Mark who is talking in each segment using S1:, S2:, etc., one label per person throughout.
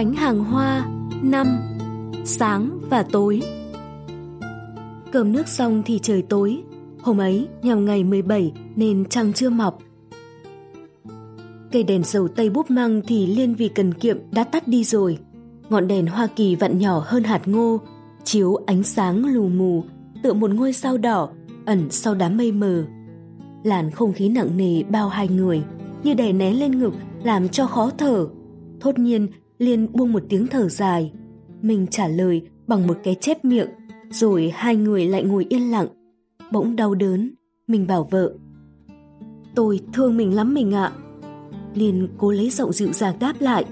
S1: gánh hàng hoa, năm, sáng và tối. Cơm nước xong thì trời tối. Hôm ấy, nhằm ngày 17 nên trăng chưa mọc. Cây đèn dầu tây búp măng thì liên vì cần kiệm đã tắt đi rồi. Ngọn đèn hoa kỳ vặn nhỏ hơn hạt ngô, chiếu ánh sáng lù mù, tựa một ngôi sao đỏ, ẩn sau đám mây mờ. Làn không khí nặng nề bao hai người, như đè nén lên ngực, làm cho khó thở. Thốt nhiên liên buông một tiếng thở dài. Mình trả lời bằng một cái chép miệng, rồi hai người lại ngồi yên lặng. Bỗng đau đớn, mình bảo vợ, tôi thương mình lắm mình ạ. Liền cố lấy giọng dịu dàng đáp lại,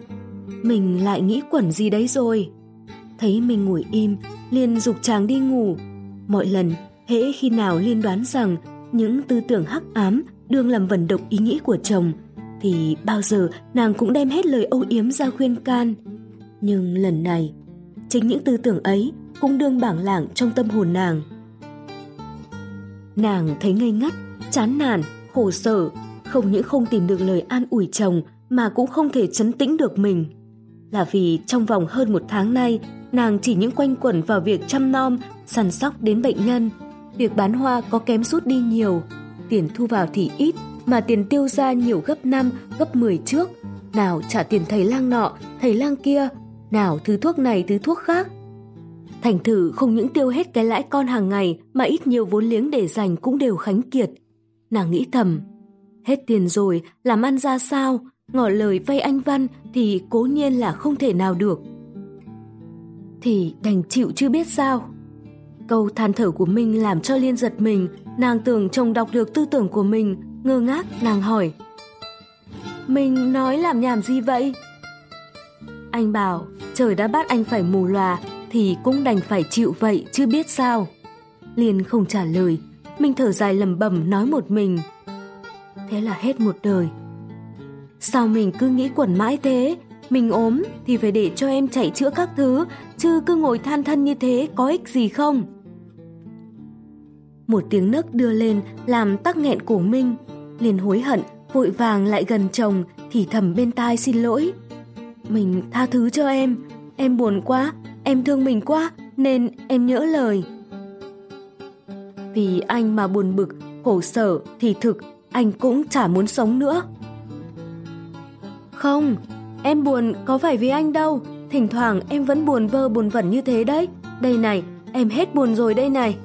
S1: mình lại nghĩ quẩn gì đấy rồi. Thấy mình ngồi im liên dục chàng đi ngủ. Mọi lần, hễ khi nào liên đoán rằng những tư tưởng hắc ám, đương làm vận động ý nghĩ của chồng thì bao giờ nàng cũng đem hết lời âu yếm ra khuyên can. Nhưng lần này, chính những tư tưởng ấy cũng đương bảng lảng trong tâm hồn nàng. Nàng thấy ngây ngất, chán nản, khổ sở, không những không tìm được lời an ủi chồng mà cũng không thể chấn tĩnh được mình. Là vì trong vòng hơn một tháng nay, nàng chỉ những quanh quẩn vào việc chăm nom, săn sóc đến bệnh nhân. Việc bán hoa có kém rút đi nhiều, tiền thu vào thì ít mà tiền tiêu ra nhiều gấp năm, gấp 10 trước. Nào trả tiền thầy lang nọ, thầy lang kia. Nào thứ thuốc này, thứ thuốc khác. Thành thử không những tiêu hết cái lãi con hàng ngày, mà ít nhiều vốn liếng để dành cũng đều khánh kiệt. Nàng nghĩ thầm, hết tiền rồi, làm ăn ra sao? Ngỏ lời vay anh văn thì cố nhiên là không thể nào được. Thì đành chịu chưa biết sao. Câu than thở của mình làm cho liên giật mình. Nàng tưởng chồng đọc được tư tưởng của mình ngơ ngác, nàng hỏi. Mình nói làm nhảm gì vậy? Anh bảo, trời đã bắt anh phải mù lòa thì cũng đành phải chịu vậy chứ biết sao. Liên không trả lời, mình thở dài lầm bầm nói một mình. Thế là hết một đời. Sao mình cứ nghĩ quẩn mãi thế? Mình ốm thì phải để cho em chạy chữa các thứ, chứ cứ ngồi than thân như thế có ích gì không? Một tiếng nấc đưa lên làm tắc nghẹn cổ minh. Liền hối hận, vội vàng lại gần chồng, thì thầm bên tai xin lỗi. Mình tha thứ cho em em buồn quá, em thương mình quá, nên em nhỡ lời. Vì anh mà buồn bực, khổ sở thì thực anh cũng chả muốn sống nữa. Không, em buồn có phải vì anh đâu, thỉnh thoảng em vẫn buồn vơ buồn vẩn như thế đấy. Đây này, em hết buồn rồi đây này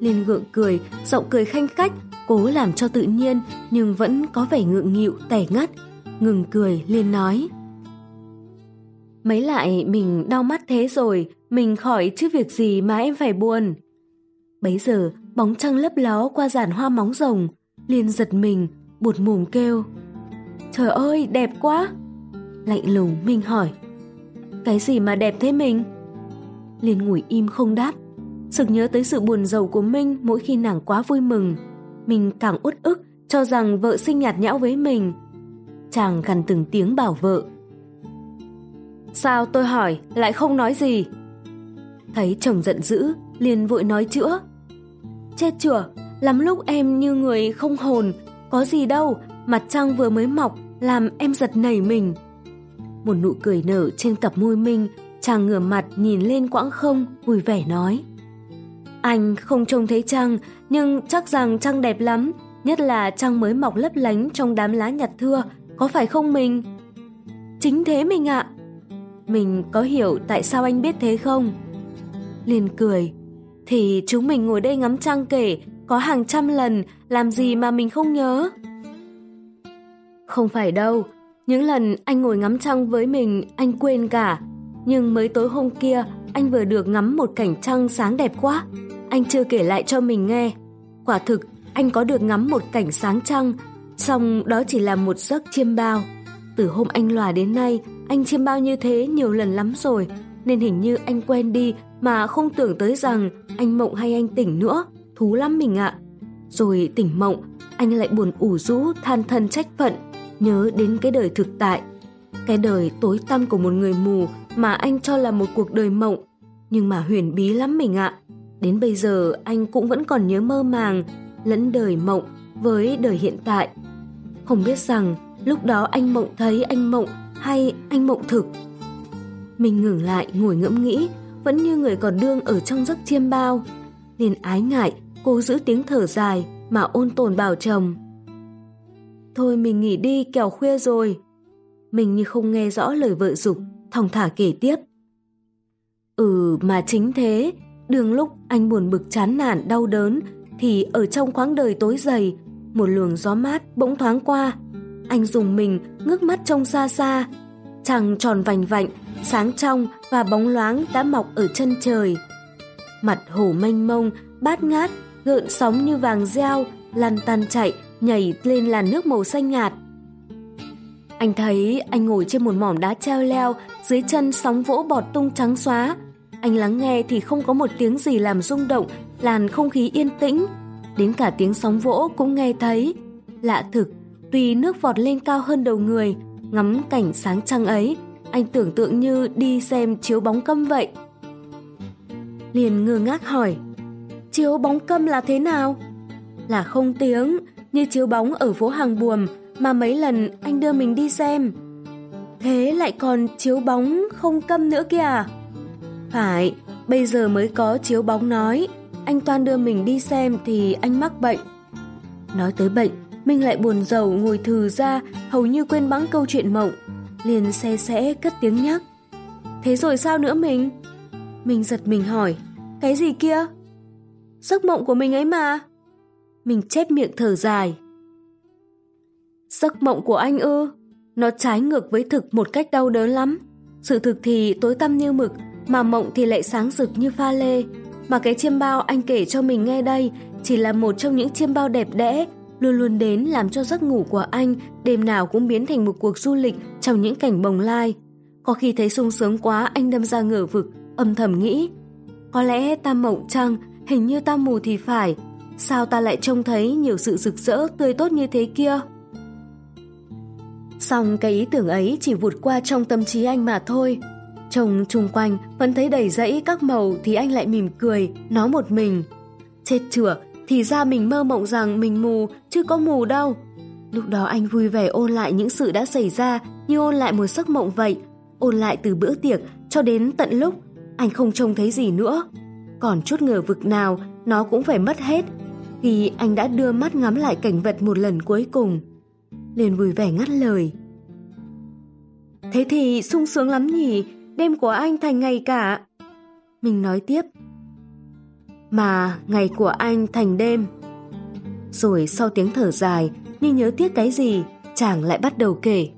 S1: liên gượng cười, giọng cười khanh khách, cố làm cho tự nhiên nhưng vẫn có vẻ ngượng nghịu, tẻ ngắt. Ngừng cười, liền nói. Mấy lại mình đau mắt thế rồi, mình khỏi chứ việc gì mà em phải buồn. Bấy giờ, bóng trăng lấp ló qua giàn hoa móng rồng, liền giật mình bụt mồm kêu. Trời ơi, đẹp quá! Lạnh lùng minh hỏi. Cái gì mà đẹp thế mình? Liên ngủi im không đáp sực nhớ tới sự buồn giàu của minh mỗi khi nàng quá vui mừng. Mình càng uất ức, cho rằng vợ sinh nhạt nhẽo với mình. Chàng gần từng tiếng bảo vợ. Sao tôi hỏi, lại không nói gì? Thấy chồng giận dữ, liền vội nói chữa. Chết chửa lắm lúc em như người không hồn, có gì đâu, mặt trăng vừa mới mọc, làm em giật nảy mình. Một nụ cười nở trên cặp môi minh, chàng ngửa mặt nhìn lên quãng không, vui vẻ nói anh không trông thấy trăng nhưng chắc rằng trăng đẹp lắm, nhất là trăng mới mọc lấp lánh trong đám lá nhặt thưa, có phải không mình? Chính thế mình ạ. Mình có hiểu tại sao anh biết thế không? Liền cười. Thì chúng mình ngồi đây ngắm trăng kể, có hàng trăm lần, làm gì mà mình không nhớ? Không phải đâu. Những lần anh ngồi ngắm trăng với mình, anh quên cả. Nhưng mới tối hôm kia, anh vừa được ngắm một cảnh trăng sáng đẹp quá anh chưa kể lại cho mình nghe. Quả thực, anh có được ngắm một cảnh sáng trăng song đó chỉ là một giấc chiêm bao. Từ hôm anh lòa đến nay, anh chiêm bao như thế nhiều lần lắm rồi, nên hình như anh quen đi mà không tưởng tới rằng anh mộng hay anh tỉnh nữa. Thú lắm mình ạ. Rồi tỉnh mộng, anh lại buồn ủ rũ, than thân trách phận, nhớ đến cái đời thực tại. Cái đời tối tăm của một người mù mà anh cho là một cuộc đời mộng. Nhưng mà huyền bí lắm mình ạ đến bây giờ anh cũng vẫn còn nhớ mơ màng lẫn đời mộng với đời hiện tại không biết rằng lúc đó anh mộng thấy anh mộng hay anh mộng thực Mình ngừng lại ngồi ngẫm nghĩ, vẫn như người còn đương ở trong giấc chiêm bao. Liền ái ngại, cố giữ tiếng thở dài mà ôn tồn bảo chồng. Thôi mình nghỉ đi kẻo khuya rồi. Mình như không nghe rõ lời vợ dục, thong thả kể tiếp. Ừ mà chính thế, đường lúc anh buồn bực chán nản đau đớn thì ở trong khoáng đời tối dày, một luồng gió mát bỗng thoáng qua. Anh dùng mình ngước mắt trông xa xa, trăng tròn vành vạnh, sáng trong và bóng loáng đã mọc ở chân trời. Mặt hồ mênh mông, bát ngát, gợn sóng như vàng reo, lăn tan chạy, nhảy lên làn nước màu xanh nhạt. Anh thấy anh ngồi trên một mỏm đá treo leo, dưới chân sóng vỗ bọt tung trắng xóa. Anh lắng nghe thì không có một tiếng gì làm rung động, làn không khí yên tĩnh. Đến cả tiếng sóng vỗ cũng nghe thấy. Lạ thực, tuy nước vọt lên cao hơn đầu người, ngắm cảnh sáng trăng ấy, anh tưởng tượng như đi xem chiếu bóng câm vậy. Liền ngơ ngác hỏi, chiếu bóng câm là thế nào? Là không tiếng, như chiếu bóng ở phố hàng buồm mà mấy lần anh đưa mình đi xem. Thế lại còn chiếu bóng không câm nữa kìa. À? Phải, bây giờ mới có chiếu bóng nói, anh Toan đưa mình đi xem thì anh mắc bệnh. Nói tới bệnh, mình lại buồn rầu ngồi thừ ra, hầu như quên bẵng câu chuyện mộng. Liền xe sẽ cất tiếng nhắc. Thế rồi sao nữa mình? Mình giật mình hỏi, cái gì kia? Giấc mộng của mình ấy mà. Mình chép miệng thở dài. Giấc mộng của anh ư? Nó trái ngược với thực một cách đau đớn lắm. Sự thực thì tối tăm như mực, mà mộng thì lại sáng rực như pha lê. Mà cái chiêm bao anh kể cho mình nghe đây chỉ là một trong những chiêm bao đẹp đẽ, luôn luôn đến làm cho giấc ngủ của anh đêm nào cũng biến thành một cuộc du lịch trong những cảnh bồng lai. Có khi thấy sung sướng quá anh đâm ra ngửa vực, âm thầm nghĩ. Có lẽ ta mộng chăng, hình như ta mù thì phải. Sao ta lại trông thấy nhiều sự rực rỡ tươi tốt như thế kia? Xong cái ý tưởng ấy chỉ vụt qua trong tâm trí anh mà thôi. Trông chung quanh vẫn thấy đầy dãy các màu thì anh lại mỉm cười, nói một mình. Chết chửa, thì ra mình mơ mộng rằng mình mù, chứ có mù đâu. Lúc đó anh vui vẻ ôn lại những sự đã xảy ra như ôn lại một giấc mộng vậy. Ôn lại từ bữa tiệc cho đến tận lúc anh không trông thấy gì nữa. Còn chút ngờ vực nào nó cũng phải mất hết khi anh đã đưa mắt ngắm lại cảnh vật một lần cuối cùng. Liền vui vẻ ngắt lời. Thế thì sung sướng lắm nhỉ, đêm của anh thành ngày cả. Mình nói tiếp. Mà ngày của anh thành đêm. Rồi sau tiếng thở dài, như nhớ tiếc cái gì, chàng lại bắt đầu kể.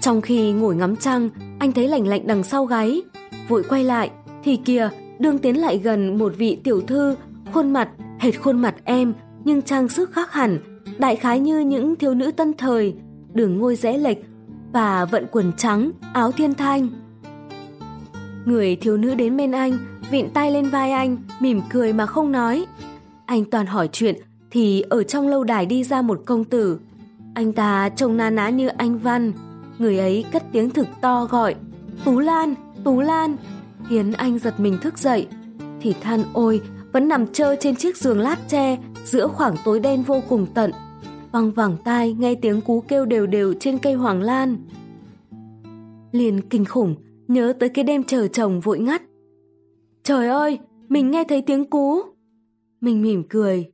S1: Trong khi ngồi ngắm trăng, anh thấy lạnh lạnh đằng sau gáy. Vội quay lại, thì kìa, đương tiến lại gần một vị tiểu thư, khuôn mặt, hệt khuôn mặt em, nhưng trang sức khác hẳn, đại khái như những thiếu nữ tân thời, đường ngôi rẽ lệch và vận quần trắng, áo thiên thanh. Người thiếu nữ đến bên anh, vịn tay lên vai anh, mỉm cười mà không nói. Anh toàn hỏi chuyện, thì ở trong lâu đài đi ra một công tử. Anh ta trông na ná như anh Văn. Người ấy cất tiếng thực to gọi, Tú Lan, Tú Lan, khiến anh giật mình thức dậy. Thì than ôi, vẫn nằm trơ trên chiếc giường lát tre giữa khoảng tối đen vô cùng tận văng vẳng tai nghe tiếng cú kêu đều đều trên cây hoàng lan. Liền kinh khủng, nhớ tới cái đêm chờ chồng vội ngắt. Trời ơi, mình nghe thấy tiếng cú. Mình mỉm cười.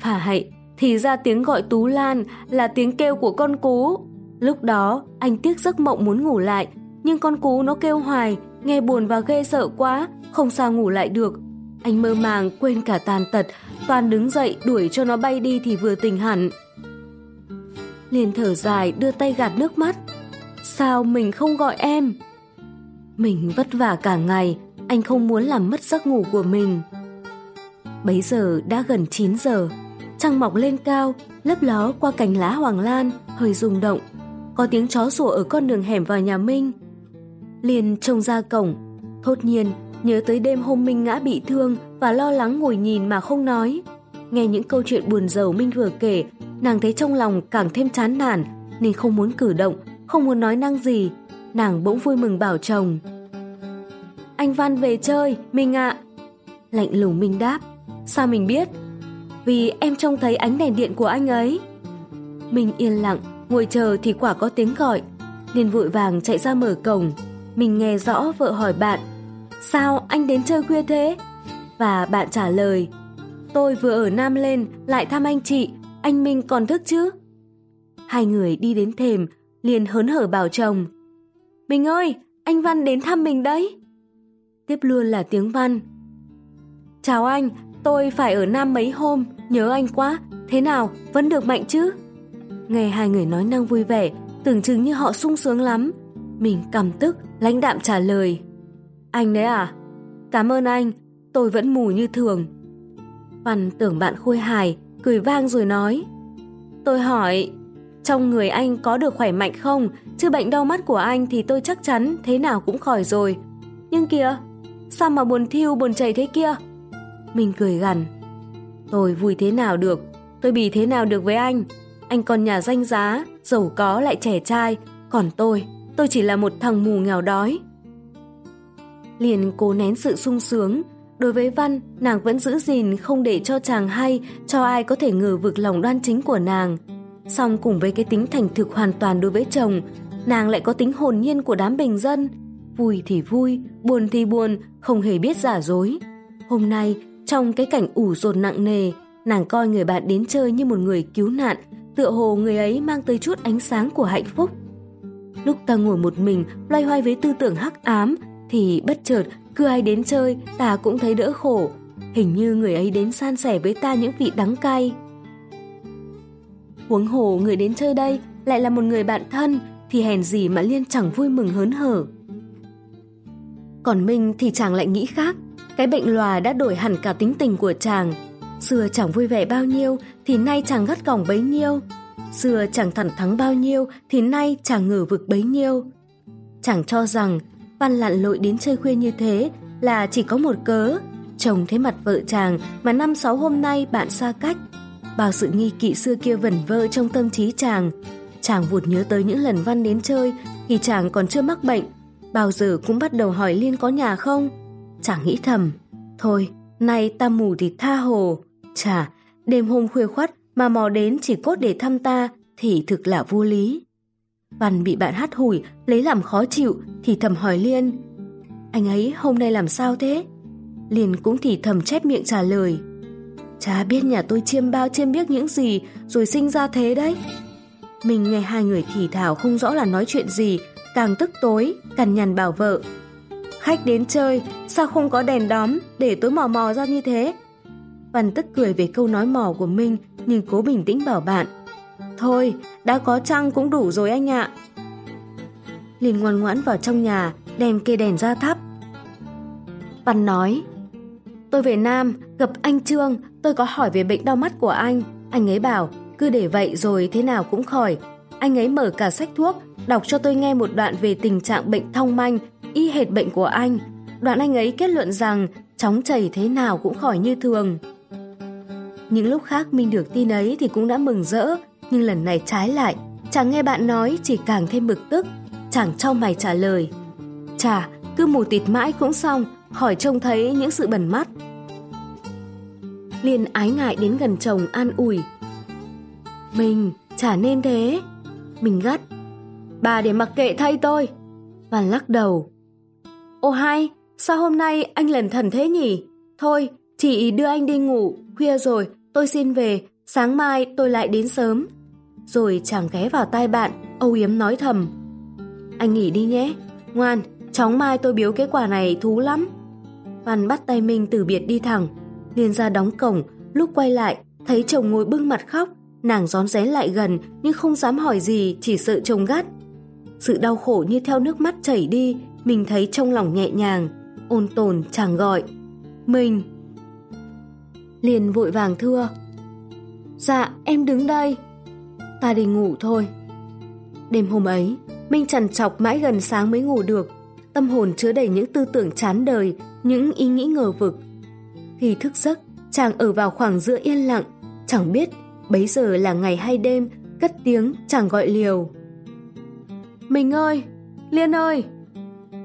S1: Phải, thì ra tiếng gọi Tú Lan là tiếng kêu của con cú. Lúc đó, anh tiếc giấc mộng muốn ngủ lại, nhưng con cú nó kêu hoài, nghe buồn và ghê sợ quá, không sao ngủ lại được. Anh mơ màng quên cả tàn tật, toàn đứng dậy đuổi cho nó bay đi thì vừa tỉnh hẳn liền thở dài đưa tay gạt nước mắt. Sao mình không gọi em? Mình vất vả cả ngày, anh không muốn làm mất giấc ngủ của mình. Bấy giờ đã gần 9 giờ, trăng mọc lên cao, lấp ló qua cành lá hoàng lan, hơi rung động. Có tiếng chó sủa ở con đường hẻm vào nhà Minh. Liền trông ra cổng, thốt nhiên nhớ tới đêm hôm Minh ngã bị thương và lo lắng ngồi nhìn mà không nói. Nghe những câu chuyện buồn rầu Minh vừa kể Nàng thấy trong lòng càng thêm chán nản nên không muốn cử động, không muốn nói năng gì. Nàng bỗng vui mừng bảo chồng. Anh Văn về chơi, mình ạ. Lạnh lùng Minh đáp. Sao mình biết? Vì em trông thấy ánh đèn điện của anh ấy. Mình yên lặng, ngồi chờ thì quả có tiếng gọi. liền vội vàng chạy ra mở cổng. mình nghe rõ vợ hỏi bạn, sao anh đến chơi khuya thế? Và bạn trả lời, tôi vừa ở Nam lên lại thăm anh chị, anh Minh còn thức chứ? Hai người đi đến thềm, liền hớn hở bảo chồng, Mình ơi, anh Văn đến thăm mình đấy. Tiếp luôn là tiếng Văn. Chào anh, tôi phải ở Nam mấy hôm, nhớ anh quá, thế nào, vẫn được mạnh chứ? Nghe hai người nói năng vui vẻ, tưởng chừng như họ sung sướng lắm. Mình cầm tức, lãnh đạm trả lời. Anh đấy à? Cảm ơn anh, tôi vẫn mù như thường. Văn tưởng bạn khôi hài, cười vang rồi nói. Tôi hỏi, trong người anh có được khỏe mạnh không? Chứ bệnh đau mắt của anh thì tôi chắc chắn thế nào cũng khỏi rồi. Nhưng kìa, sao mà buồn thiêu buồn chảy thế kia? Mình cười gằn. Tôi vui thế nào được, tôi bị thế nào được với anh? Anh còn nhà danh giá, giàu có lại trẻ trai, còn tôi, tôi chỉ là một thằng mù nghèo đói. Liền cố nén sự sung sướng, đối với Văn, nàng vẫn giữ gìn không để cho chàng hay, cho ai có thể ngờ vực lòng đoan chính của nàng. Song cùng với cái tính thành thực hoàn toàn đối với chồng, nàng lại có tính hồn nhiên của đám bình dân. Vui thì vui, buồn thì buồn, không hề biết giả dối. Hôm nay, trong cái cảnh ủ rột nặng nề, nàng coi người bạn đến chơi như một người cứu nạn, tựa hồ người ấy mang tới chút ánh sáng của hạnh phúc. Lúc ta ngồi một mình, loay hoay với tư tưởng hắc ám, thì bất chợt, cứ ai đến chơi, ta cũng thấy đỡ khổ. Hình như người ấy đến san sẻ với ta những vị đắng cay. Huống hồ người đến chơi đây lại là một người bạn thân, thì hèn gì mà Liên chẳng vui mừng hớn hở. Còn Minh thì chàng lại nghĩ khác, cái bệnh lòa đã đổi hẳn cả tính tình của chàng. Xưa chẳng vui vẻ bao nhiêu thì nay chàng gắt gỏng bấy nhiêu. Xưa chẳng thẳng thắng bao nhiêu thì nay chàng ngửa vực bấy nhiêu. Chàng cho rằng Văn lặn lội đến chơi khuya như thế là chỉ có một cớ. Chồng thấy mặt vợ chàng mà năm sáu hôm nay bạn xa cách. Bao sự nghi kỵ xưa kia vẩn vơ trong tâm trí chàng. Chàng vụt nhớ tới những lần Văn đến chơi khi chàng còn chưa mắc bệnh. Bao giờ cũng bắt đầu hỏi Liên có nhà không? Chàng nghĩ thầm. Thôi, nay ta mù thì tha hồ. Chà, đêm hôm khuya khoắt mà mò đến chỉ cốt để thăm ta thì thực là vô lý. Văn bị bạn hát hủi, lấy làm khó chịu thì thầm hỏi Liên. Anh ấy hôm nay làm sao thế? Liên cũng thì thầm chép miệng trả lời. Chả biết nhà tôi chiêm bao chiêm biết những gì rồi sinh ra thế đấy. Mình nghe hai người thì thảo không rõ là nói chuyện gì, càng tức tối, cằn nhằn bảo vợ. Khách đến chơi, sao không có đèn đóm để tối mò mò ra như thế? Văn tức cười về câu nói mò của Minh nhưng cố bình tĩnh bảo bạn. Thôi, đã có trăng cũng đủ rồi anh ạ. Liền ngoan ngoãn vào trong nhà, đem cây đèn ra thắp. Văn nói, tôi về Nam, gặp anh Trương, tôi có hỏi về bệnh đau mắt của anh. Anh ấy bảo, cứ để vậy rồi thế nào cũng khỏi. Anh ấy mở cả sách thuốc, đọc cho tôi nghe một đoạn về tình trạng bệnh thông manh, y hệt bệnh của anh. Đoạn anh ấy kết luận rằng chóng chảy thế nào cũng khỏi như thường. Những lúc khác mình được tin ấy thì cũng đã mừng rỡ, nhưng lần này trái lại, chàng nghe bạn nói chỉ càng thêm bực tức, chàng trao mày trả lời. Chà, cứ mù tịt mãi cũng xong, khỏi trông thấy những sự bẩn mắt. Liên ái ngại đến gần chồng an ủi. Mình, chả nên thế. Mình gắt. Bà để mặc kệ thay tôi. Và lắc đầu. Ô hai, sao hôm nay anh lần thần thế nhỉ? Thôi, chị đưa anh đi ngủ, khuya rồi, tôi xin về, sáng mai tôi lại đến sớm. Rồi chàng ghé vào tai bạn, âu yếm nói thầm. Anh nghỉ đi nhé, ngoan, chóng mai tôi biếu cái quả này thú lắm. Văn bắt tay Minh từ biệt đi thẳng, liền ra đóng cổng, lúc quay lại, thấy chồng ngồi bưng mặt khóc, nàng rón rén lại gần nhưng không dám hỏi gì, chỉ sợ chồng gắt. Sự đau khổ như theo nước mắt chảy đi, mình thấy trong lòng nhẹ nhàng, ôn tồn chàng gọi. Mình! Liền vội vàng thưa. Dạ, em đứng đây. Ta đi ngủ thôi. Đêm hôm ấy, Minh trằn chọc mãi gần sáng mới ngủ được. Tâm hồn chứa đầy những tư tưởng chán đời, những ý nghĩ ngờ vực. Khi thức giấc, chàng ở vào khoảng giữa yên lặng, chẳng biết bấy giờ là ngày hay đêm, cất tiếng chàng gọi liều. Mình ơi! Liên ơi!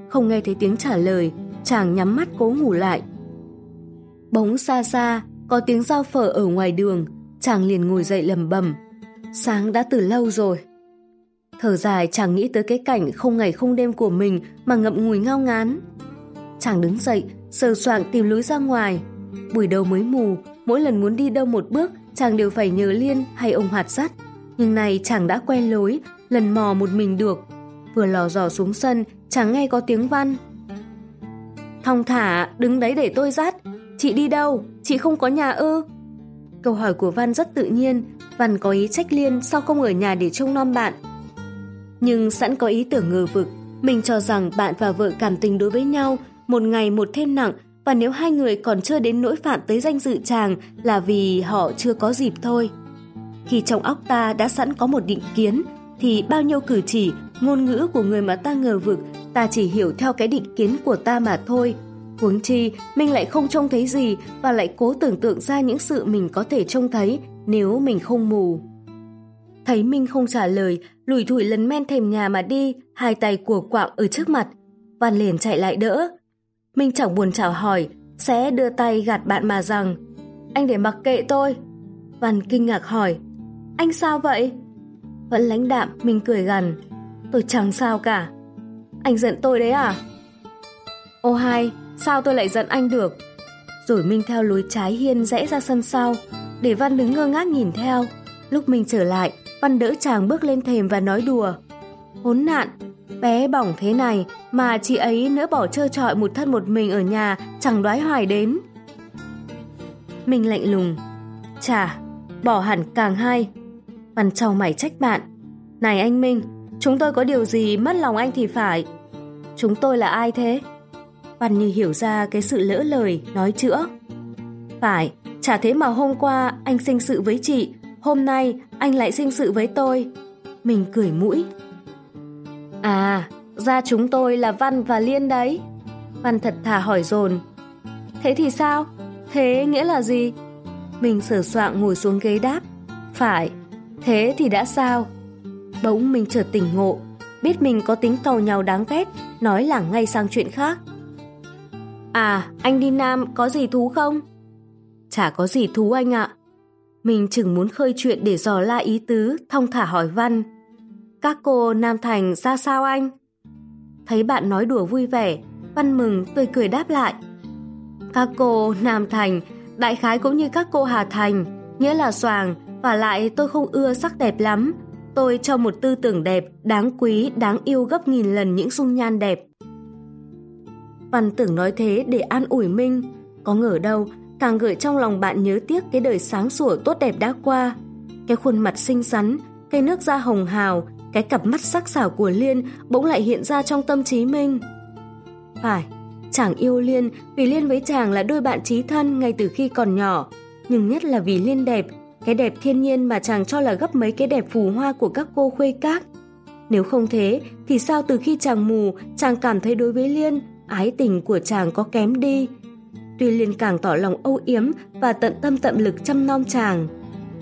S1: Không nghe thấy tiếng trả lời, chàng nhắm mắt cố ngủ lại. Bóng xa xa, có tiếng giao phở ở ngoài đường, chàng liền ngồi dậy lầm bầm. Sáng đã từ lâu rồi. Thở dài chàng nghĩ tới cái cảnh không ngày không đêm của mình mà ngậm ngùi ngao ngán. Chàng đứng dậy, sờ soạng tìm lối ra ngoài. Buổi đầu mới mù, mỗi lần muốn đi đâu một bước, chàng đều phải nhờ Liên hay ông Hoạt dắt. Nhưng này chàng đã quen lối, lần mò một mình được. Vừa lò dò xuống sân, chàng nghe có tiếng văn. Thong thả, đứng đấy để tôi dắt. Chị đi đâu? Chị không có nhà ư? Câu hỏi của Văn rất tự nhiên, Văn có ý trách Liên sao không ở nhà để trông nom bạn. Nhưng sẵn có ý tưởng ngờ vực, mình cho rằng bạn và vợ cảm tình đối với nhau, một ngày một thêm nặng và nếu hai người còn chưa đến nỗi phạm tới danh dự chàng là vì họ chưa có dịp thôi. Khi trong óc ta đã sẵn có một định kiến, thì bao nhiêu cử chỉ, ngôn ngữ của người mà ta ngờ vực, ta chỉ hiểu theo cái định kiến của ta mà thôi. Huống chi, mình lại không trông thấy gì và lại cố tưởng tượng ra những sự mình có thể trông thấy nếu mình không mù. Thấy Minh không trả lời, lùi thủi lấn men thềm nhà mà đi, hai tay của quạng ở trước mặt. Văn liền chạy lại đỡ. Minh chẳng buồn chào hỏi, sẽ đưa tay gạt bạn mà rằng Anh để mặc kệ tôi. Văn kinh ngạc hỏi Anh sao vậy? Vẫn lãnh đạm, mình cười gằn Tôi chẳng sao cả. Anh giận tôi đấy à? Ô hai, sao tôi lại giận anh được? Rồi Minh theo lối trái hiên rẽ ra sân sau, để Văn đứng ngơ ngác nhìn theo. Lúc mình trở lại, Văn đỡ chàng bước lên thềm và nói đùa. Hốn nạn, bé bỏng thế này mà chị ấy nỡ bỏ trơ trọi một thân một mình ở nhà chẳng đoái hoài đến. Mình lạnh lùng. Chà, bỏ hẳn càng hay. Văn trao mày trách bạn. Này anh Minh, chúng tôi có điều gì mất lòng anh thì phải. Chúng tôi là ai thế? Văn như hiểu ra cái sự lỡ lời, nói chữa. Phải, chả thế mà hôm qua anh sinh sự với chị, hôm nay anh lại sinh sự với tôi. Mình cười mũi. À, ra chúng tôi là Văn và Liên đấy. Văn thật thà hỏi dồn Thế thì sao? Thế nghĩa là gì? Mình sửa soạn ngồi xuống ghế đáp. Phải, thế thì đã sao? Bỗng mình chợt tỉnh ngộ, biết mình có tính cầu nhau đáng ghét, nói lảng ngay sang chuyện khác. À, anh đi Nam có gì thú không? Chả có gì thú anh ạ. Mình chừng muốn khơi chuyện để dò la ý tứ, thông thả hỏi Văn. Các cô Nam Thành ra sao anh? Thấy bạn nói đùa vui vẻ, Văn mừng tươi cười đáp lại. Các cô Nam Thành, đại khái cũng như các cô Hà Thành, nghĩa là xoàng, và lại tôi không ưa sắc đẹp lắm. Tôi cho một tư tưởng đẹp, đáng quý, đáng yêu gấp nghìn lần những dung nhan đẹp. Văn tưởng nói thế để an ủi Minh, có ngờ đâu càng gợi trong lòng bạn nhớ tiếc cái đời sáng sủa tốt đẹp đã qua. Cái khuôn mặt xinh xắn, cái nước da hồng hào, cái cặp mắt sắc sảo của Liên bỗng lại hiện ra trong tâm trí Minh. Phải, chàng yêu Liên vì Liên với chàng là đôi bạn trí thân ngay từ khi còn nhỏ, nhưng nhất là vì Liên đẹp, cái đẹp thiên nhiên mà chàng cho là gấp mấy cái đẹp phù hoa của các cô khuê các. Nếu không thế, thì sao từ khi chàng mù, chàng cảm thấy đối với Liên, ái tình của chàng có kém đi, Tuy Liên càng tỏ lòng âu yếm và tận tâm tận lực chăm nom chàng.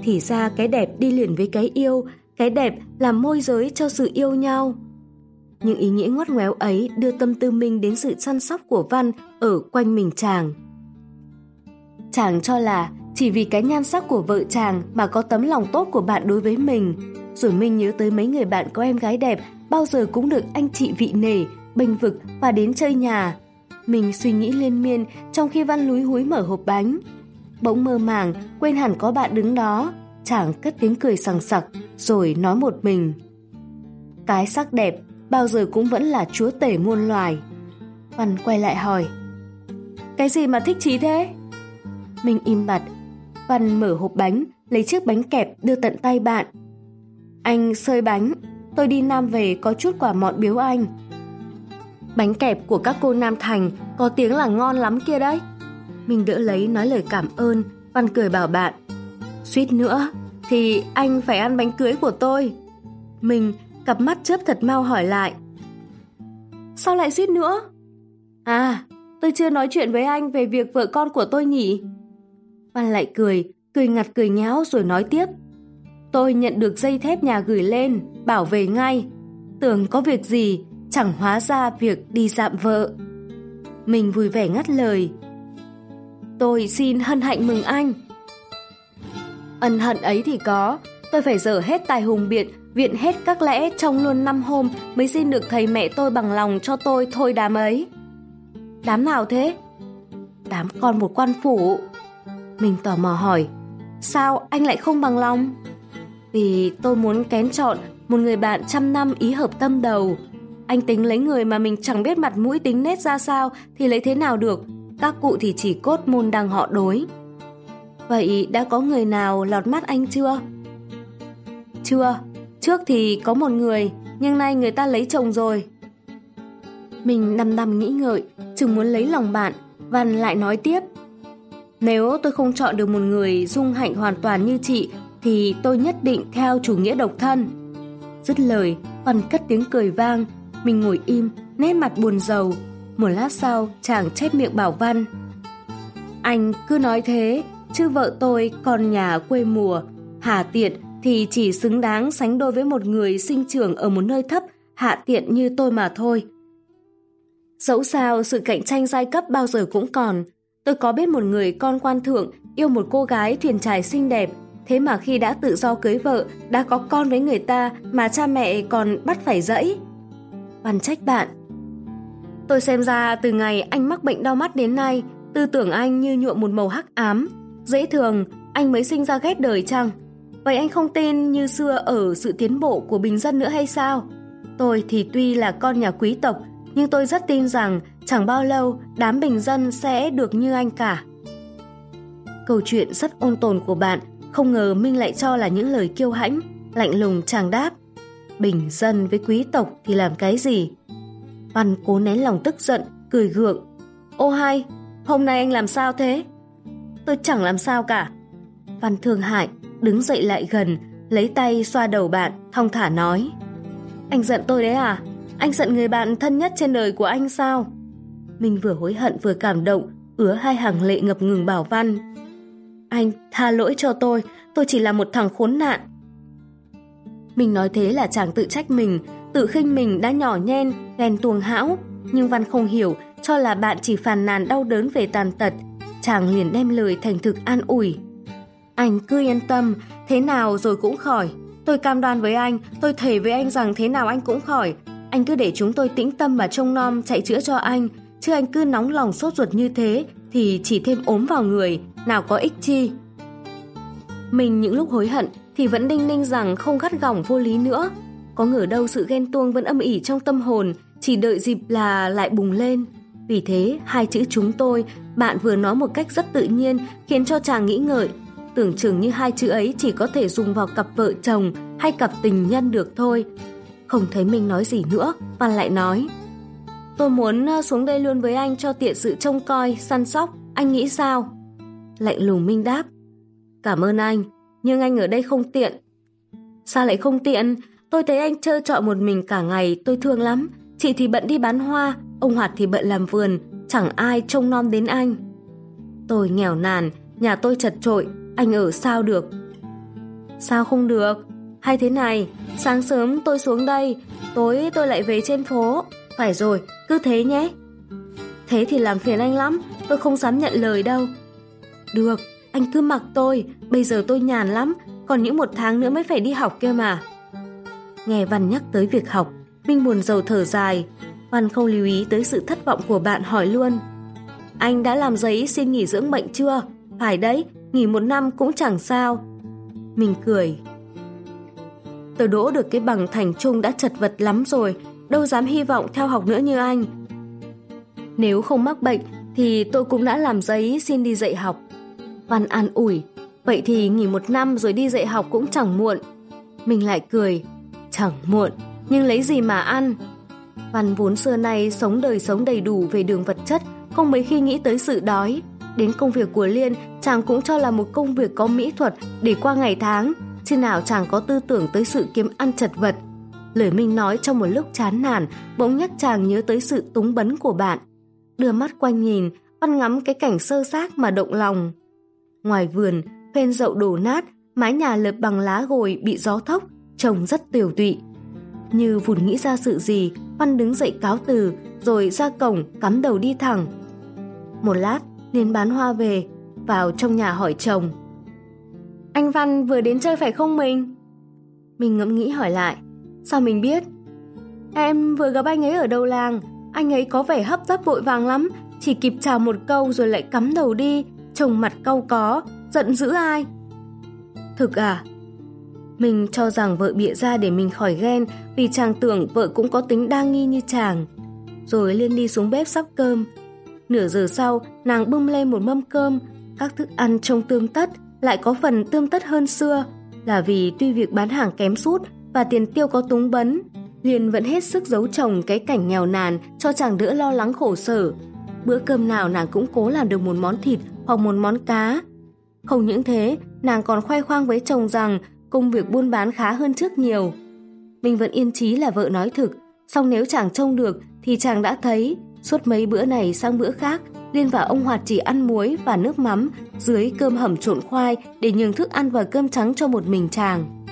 S1: Thì ra cái đẹp đi liền với cái yêu, cái đẹp làm môi giới cho sự yêu nhau. Những ý nghĩa ngoắt ngoéo ấy đưa tâm tư minh đến sự săn sóc của Văn ở quanh mình chàng. Chàng cho là chỉ vì cái nhan sắc của vợ chàng mà có tấm lòng tốt của bạn đối với mình. Rồi Minh nhớ tới mấy người bạn có em gái đẹp bao giờ cũng được anh chị vị nể, bênh vực và đến chơi nhà. Mình suy nghĩ liên miên trong khi Văn lúi húi mở hộp bánh. Bỗng mơ màng, quên hẳn có bạn đứng đó. Chàng cất tiếng cười sằng sặc, rồi nói một mình. Cái sắc đẹp bao giờ cũng vẫn là chúa tể muôn loài. Văn quay lại hỏi. Cái gì mà thích chí thế? Mình im bặt. Văn mở hộp bánh, lấy chiếc bánh kẹp đưa tận tay bạn. Anh sơi bánh, tôi đi Nam về có chút quả mọn biếu anh. Bánh kẹp của các cô Nam Thành có tiếng là ngon lắm kia đấy. Mình đỡ lấy nói lời cảm ơn, Văn cười bảo bạn. Suýt nữa, thì anh phải ăn bánh cưới của tôi. Mình cặp mắt chớp thật mau hỏi lại. Sao lại suýt nữa? À, tôi chưa nói chuyện với anh về việc vợ con của tôi nhỉ? Văn lại cười, cười ngặt cười nháo rồi nói tiếp. Tôi nhận được dây thép nhà gửi lên, bảo về ngay. Tưởng có việc gì, chẳng hóa ra việc đi dạm vợ. Mình vui vẻ ngắt lời. Tôi xin hân hạnh mừng anh. Ân hận ấy thì có, tôi phải dở hết tài hùng biện viện hết các lẽ trong luôn năm hôm mới xin được thầy mẹ tôi bằng lòng cho tôi thôi đám ấy. Đám nào thế? Đám con một quan phủ. Mình tò mò hỏi, sao anh lại không bằng lòng? Vì tôi muốn kén chọn một người bạn trăm năm ý hợp tâm đầu. Anh tính lấy người mà mình chẳng biết mặt mũi tính nết ra sao thì lấy thế nào được. Các cụ thì chỉ cốt môn đăng họ đối. Vậy đã có người nào lọt mắt anh chưa? Chưa, trước thì có một người, nhưng nay người ta lấy chồng rồi. Mình đăm đăm nghĩ ngợi, chừng muốn lấy lòng bạn, Văn lại nói tiếp. Nếu tôi không chọn được một người dung hạnh hoàn toàn như chị, thì tôi nhất định theo chủ nghĩa độc thân. Dứt lời, Văn cất tiếng cười vang, mình ngồi im, nét mặt buồn rầu. Một lát sau, chàng chép miệng bảo Văn. Anh cứ nói thế, chứ vợ tôi còn nhà quê mùa, hà tiện thì chỉ xứng đáng sánh đôi với một người sinh trưởng ở một nơi thấp, hạ tiện như tôi mà thôi. Dẫu sao, sự cạnh tranh giai cấp bao giờ cũng còn. Tôi có biết một người con quan thượng yêu một cô gái thuyền trài xinh đẹp, thế mà khi đã tự do cưới vợ, đã có con với người ta mà cha mẹ còn bắt phải dẫy oan trách bạn. Tôi xem ra từ ngày anh mắc bệnh đau mắt đến nay, tư tưởng anh như nhuộm một màu hắc ám. Dễ thường, anh mới sinh ra ghét đời chăng? Vậy anh không tin như xưa ở sự tiến bộ của bình dân nữa hay sao? Tôi thì tuy là con nhà quý tộc, nhưng tôi rất tin rằng chẳng bao lâu đám bình dân sẽ được như anh cả. Câu chuyện rất ôn tồn của bạn, không ngờ Minh lại cho là những lời kiêu hãnh, lạnh lùng chàng đáp. Bình dân với quý tộc thì làm cái gì? Văn cố nén lòng tức giận, cười gượng. Ô hai, hôm nay anh làm sao thế? Tôi chẳng làm sao cả. Văn thương hại, đứng dậy lại gần, lấy tay xoa đầu bạn, thong thả nói. Anh giận tôi đấy à? Anh giận người bạn thân nhất trên đời của anh sao? Mình vừa hối hận vừa cảm động, ứa hai hàng lệ ngập ngừng bảo Văn. Anh tha lỗi cho tôi, tôi chỉ là một thằng khốn nạn. Mình nói thế là chàng tự trách mình, tự khinh mình đã nhỏ nhen, ghen tuồng hão. Nhưng Văn không hiểu, cho là bạn chỉ phàn nàn đau đớn về tàn tật. Chàng liền đem lời thành thực an ủi. Anh cứ yên tâm, thế nào rồi cũng khỏi. Tôi cam đoan với anh, tôi thề với anh rằng thế nào anh cũng khỏi. Anh cứ để chúng tôi tĩnh tâm và trông nom chạy chữa cho anh, chứ anh cứ nóng lòng sốt ruột như thế thì chỉ thêm ốm vào người, nào có ích chi. Mình những lúc hối hận thì vẫn đinh ninh rằng không gắt gỏng vô lý nữa. Có ngờ đâu sự ghen tuông vẫn âm ỉ trong tâm hồn, chỉ đợi dịp là lại bùng lên. Vì thế, hai chữ chúng tôi, bạn vừa nói một cách rất tự nhiên, khiến cho chàng nghĩ ngợi. Tưởng chừng như hai chữ ấy chỉ có thể dùng vào cặp vợ chồng hay cặp tình nhân được thôi. Không thấy mình nói gì nữa, Văn lại nói. Tôi muốn ờ, xuống đây luôn với anh cho tiện sự trông coi, săn sóc, anh nghĩ sao? Lạnh lùng Minh đáp. Cảm ơn anh, nhưng anh ở đây không tiện. Sao lại không tiện? Tôi thấy anh chơi trọi một mình cả ngày, tôi thương lắm. Chị thì bận đi bán hoa, ông Hoạt thì bận làm vườn, chẳng ai trông nom đến anh. Tôi nghèo nàn, nhà tôi chật trội, anh ở sao được? Sao không được? Hay thế này, sáng sớm tôi xuống đây, tối tôi lại về trên phố. Phải rồi, cứ thế nhé. Thế thì làm phiền anh lắm, tôi không dám nhận lời đâu. Được, anh cứ mặc tôi, bây giờ tôi nhàn lắm, còn những một tháng nữa mới phải đi học kia mà. Nghe Văn nhắc tới việc học, Minh buồn rầu thở dài. Văn không lưu ý tới sự thất vọng của bạn hỏi luôn. Anh đã làm giấy xin nghỉ dưỡng bệnh chưa? Phải đấy, nghỉ một năm cũng chẳng sao. Mình cười. Tôi đỗ được cái bằng thành trung đã chật vật lắm rồi, đâu dám hy vọng theo học nữa như anh. Nếu không mắc bệnh thì tôi cũng đã làm giấy xin đi dạy học. Văn an ủi, vậy thì nghỉ một năm rồi đi dạy học cũng chẳng muộn. Mình lại cười, chẳng muộn, nhưng lấy gì mà ăn? Văn vốn xưa nay sống đời sống đầy đủ về đường vật chất, không mấy khi nghĩ tới sự đói. Đến công việc của Liên, chàng cũng cho là một công việc có mỹ thuật để qua ngày tháng, chứ nào chàng có tư tưởng tới sự kiếm ăn chật vật. Lời Minh nói trong một lúc chán nản, bỗng nhắc chàng nhớ tới sự túng bấn của bạn. Đưa mắt quanh nhìn, văn ngắm cái cảnh sơ xác mà động lòng. Ngoài vườn, phên dậu đổ nát, mái nhà lợp bằng lá gồi bị gió thốc, trông rất tiểu tụy. Như vụn nghĩ ra sự gì, Văn đứng dậy cáo từ, rồi ra cổng cắm đầu đi thẳng. Một lát, Liên bán hoa về, vào trong nhà hỏi chồng. Anh Văn vừa đến chơi phải không mình? Mình ngẫm nghĩ hỏi lại. Sao mình biết? Em vừa gặp anh ấy ở đầu làng. Anh ấy có vẻ hấp tấp vội vàng lắm. Chỉ kịp chào một câu rồi lại cắm đầu đi. Trông mặt cau có, giận dữ ai. Thực à? Mình cho rằng vợ bịa ra để mình khỏi ghen vì chàng tưởng vợ cũng có tính đa nghi như chàng. Rồi Liên đi xuống bếp sắp cơm. Nửa giờ sau, nàng bưng lên một mâm cơm. Các thức ăn trông tương tất, lại có phần tương tất hơn xưa. Là vì tuy việc bán hàng kém sút và tiền tiêu có túng bấn, Liên vẫn hết sức giấu chồng cái cảnh nghèo nàn cho chàng đỡ lo lắng khổ sở. Bữa cơm nào nàng cũng cố làm được một món thịt hoặc một món cá. Không những thế, nàng còn khoe khoang với chồng rằng công việc buôn bán khá hơn trước nhiều. Mình vẫn yên chí là vợ nói thực, song nếu chàng trông được thì chàng đã thấy suốt mấy bữa này sang bữa khác Liên và ông Hoạt chỉ ăn muối và nước mắm dưới cơm hầm trộn khoai để nhường thức ăn và cơm trắng cho một mình chàng.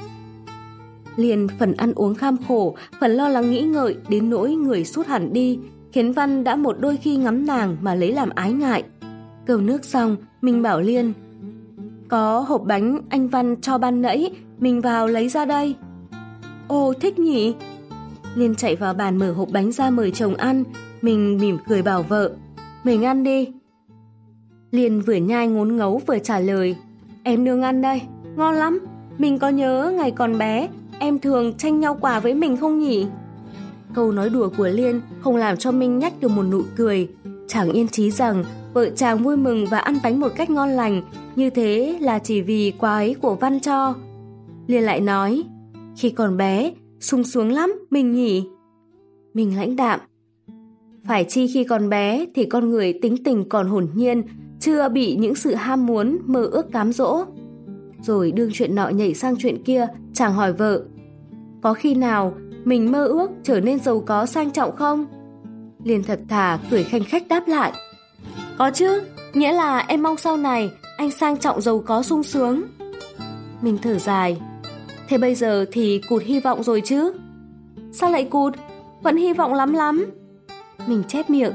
S1: Liên phần ăn uống kham khổ, phần lo lắng nghĩ ngợi đến nỗi người sút hẳn đi, khiến Văn đã một đôi khi ngắm nàng mà lấy làm ái ngại. Cầu nước xong, mình bảo Liên Có hộp bánh anh Văn cho ban nãy, mình vào lấy ra đây. Ồ, thích nhỉ? Liên chạy vào bàn mở hộp bánh ra mời chồng ăn, mình mỉm cười bảo vợ. Mình ăn đi. Liên vừa nhai ngốn ngấu vừa trả lời. Em nương ăn đây, ngon lắm. Mình có nhớ ngày còn bé, em thường tranh nhau quả với mình không nhỉ? Câu nói đùa của Liên không làm cho Minh nhách được một nụ cười. Chàng yên trí rằng vợ chàng vui mừng và ăn bánh một cách ngon lành, như thế là chỉ vì quà ấy của Văn cho. Liên lại nói, khi còn bé, sung sướng lắm, mình nhỉ? Mình lãnh đạm, phải chi khi còn bé thì con người tính tình còn hồn nhiên, chưa bị những sự ham muốn, mơ ước cám dỗ. Rồi đương chuyện nọ nhảy sang chuyện kia, chàng hỏi vợ. Có khi nào mình mơ ước trở nên giàu có sang trọng không? Liền thật thà cười khanh khách đáp lại. Có chứ, nghĩa là em mong sau này anh sang trọng giàu có sung sướng. Mình thở dài. Thế bây giờ thì cụt hy vọng rồi chứ? Sao lại cụt? Vẫn hy vọng lắm lắm. Mình chép miệng.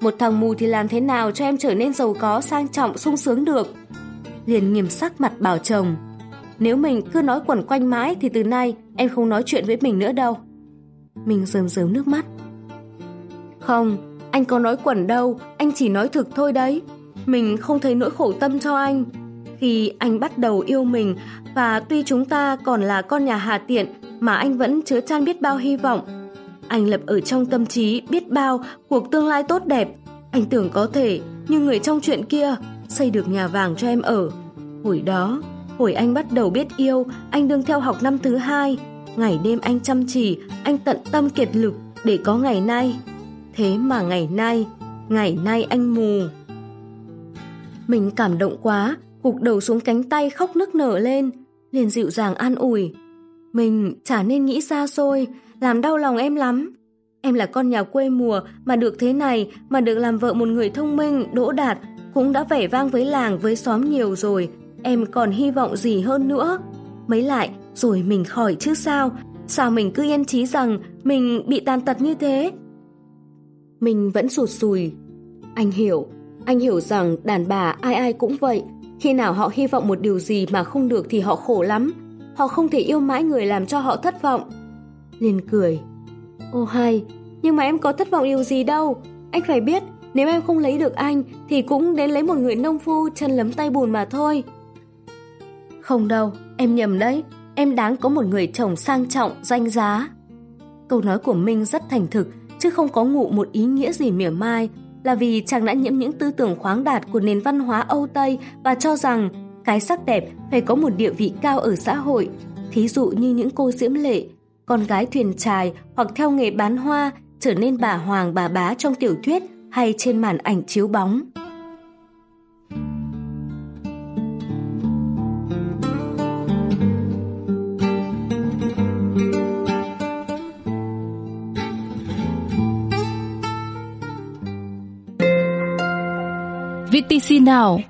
S1: Một thằng mù thì làm thế nào cho em trở nên giàu có, sang trọng, sung sướng được? Liền nghiêm sắc mặt bảo chồng. Nếu mình cứ nói quẩn quanh mãi thì từ nay em không nói chuyện với mình nữa đâu. Mình rơm rớm nước mắt. Không, anh có nói quẩn đâu, anh chỉ nói thực thôi đấy. Mình không thấy nỗi khổ tâm cho anh. Khi anh bắt đầu yêu mình và tuy chúng ta còn là con nhà Hà Tiện mà anh vẫn chứa chan biết bao hy vọng anh lập ở trong tâm trí biết bao cuộc tương lai tốt đẹp. Anh tưởng có thể, như người trong chuyện kia, xây được nhà vàng cho em ở. Hồi đó, hồi anh bắt đầu biết yêu, anh đương theo học năm thứ hai. Ngày đêm anh chăm chỉ, anh tận tâm kiệt lực để có ngày nay. Thế mà ngày nay, ngày nay anh mù. Mình cảm động quá, gục đầu xuống cánh tay khóc nức nở lên, liền dịu dàng an ủi. Mình chả nên nghĩ xa xôi, làm đau lòng em lắm. Em là con nhà quê mùa mà được thế này, mà được làm vợ một người thông minh, đỗ đạt, cũng đã vẻ vang với làng, với xóm nhiều rồi. Em còn hy vọng gì hơn nữa? Mấy lại, rồi mình khỏi chứ sao? Sao mình cứ yên trí rằng mình bị tàn tật như thế? Mình vẫn sụt sùi. Anh hiểu, anh hiểu rằng đàn bà ai ai cũng vậy. Khi nào họ hy vọng một điều gì mà không được thì họ khổ lắm. Họ không thể yêu mãi người làm cho họ thất vọng liền cười. Ô hay, nhưng mà em có thất vọng điều gì đâu. Anh phải biết, nếu em không lấy được anh thì cũng đến lấy một người nông phu chân lấm tay bùn mà thôi. Không đâu, em nhầm đấy. Em đáng có một người chồng sang trọng, danh giá. Câu nói của Minh rất thành thực, chứ không có ngụ một ý nghĩa gì mỉa mai, là vì chàng đã nhiễm những tư tưởng khoáng đạt của nền văn hóa Âu Tây và cho rằng cái sắc đẹp phải có một địa vị cao ở xã hội. Thí dụ như những cô diễm lệ, con gái thuyền trài hoặc theo nghề bán hoa trở nên bà hoàng bà bá trong tiểu thuyết hay trên màn ảnh chiếu bóng.
S2: PC Now.